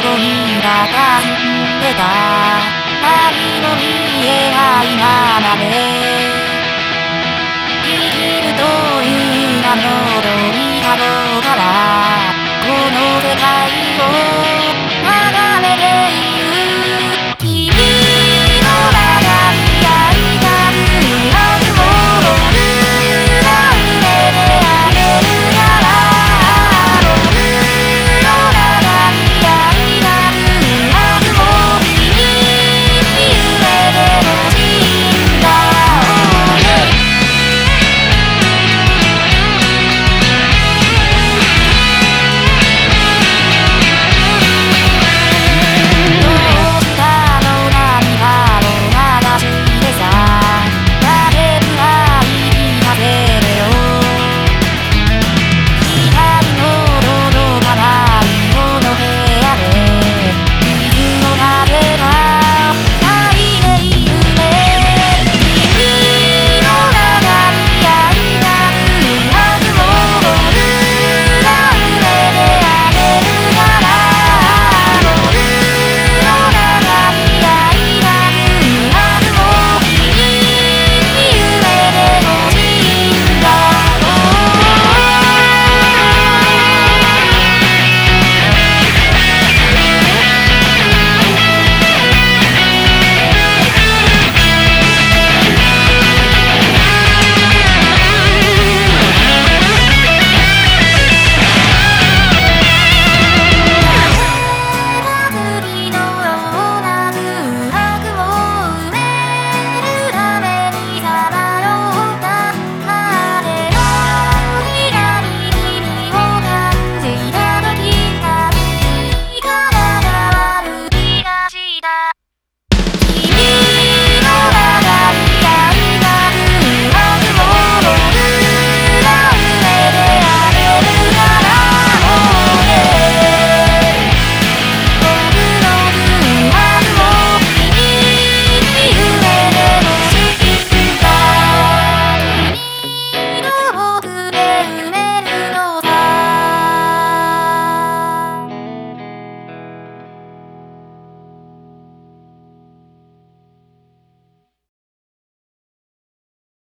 頃にはんでた何も見えないままで生きるという名のどにかろうからこの世界を眺めている